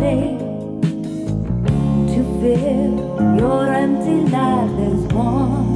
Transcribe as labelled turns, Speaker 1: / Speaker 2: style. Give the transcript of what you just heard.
Speaker 1: day to fill your empty life. is one.